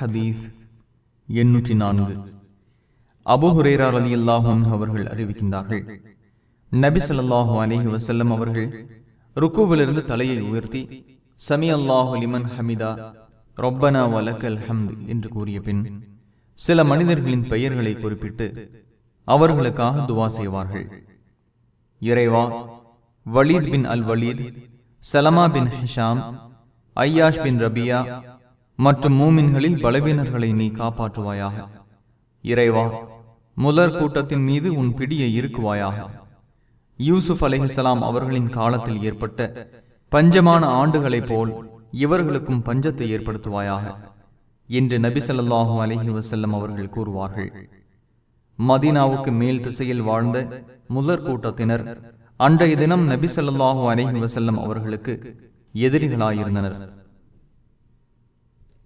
ஹதீஸ் எண்ணூற்றி நான்கு. அபுஹுரேரா அலி அல்லாஹும் அவர்கள் அறிவிக்கின்றார்கள். நபி சொல்லாஹு அலிஹி வசல்லம் அவர்கள் ருக்குவிலிருந்து தலையை உயர்த்தி சமி அல்லாஹு லிமன் ஹமிதா ரொப்பனா வலக்கல் ஹம்து என்று கூறிய பின் சில மனிதர்களின் பெயர்களை குறிப்பிட்டு அவர்களுக்காக துவா செய்வார்கள். இறைவா Walid bin al Walid Salama bin Hisham Ayyash bin Rabia மற்றும் மூமின்களில் பலவீனர்களை நீ காப்பாற்றுவாயாக. இறைவா முதற் கூட்டத்தின் மீது உன் பிடியை இருக்குவாயாக யூசுப் அலிஹலாம் அவர்களின் காலத்தில் ஏற்பட்ட பஞ்சமான ஆண்டுகளைப் போல் இவர்களுக்கும் பஞ்சத்தை ஏற்படுத்துவாயாக. என்று நபிசல்லாஹு அலஹி வசல்லம் அவர்கள் கூறுவார்கள். மதீனாவுக்கு மேல் திசையில் வாழ்ந்த முதற் கூட்டத்தினர் அன்றைய தினம் நபிசல்லாஹு அலஹி வசல்லம் அவர்களுக்கு எதிரிகளாயிருந்தனர்.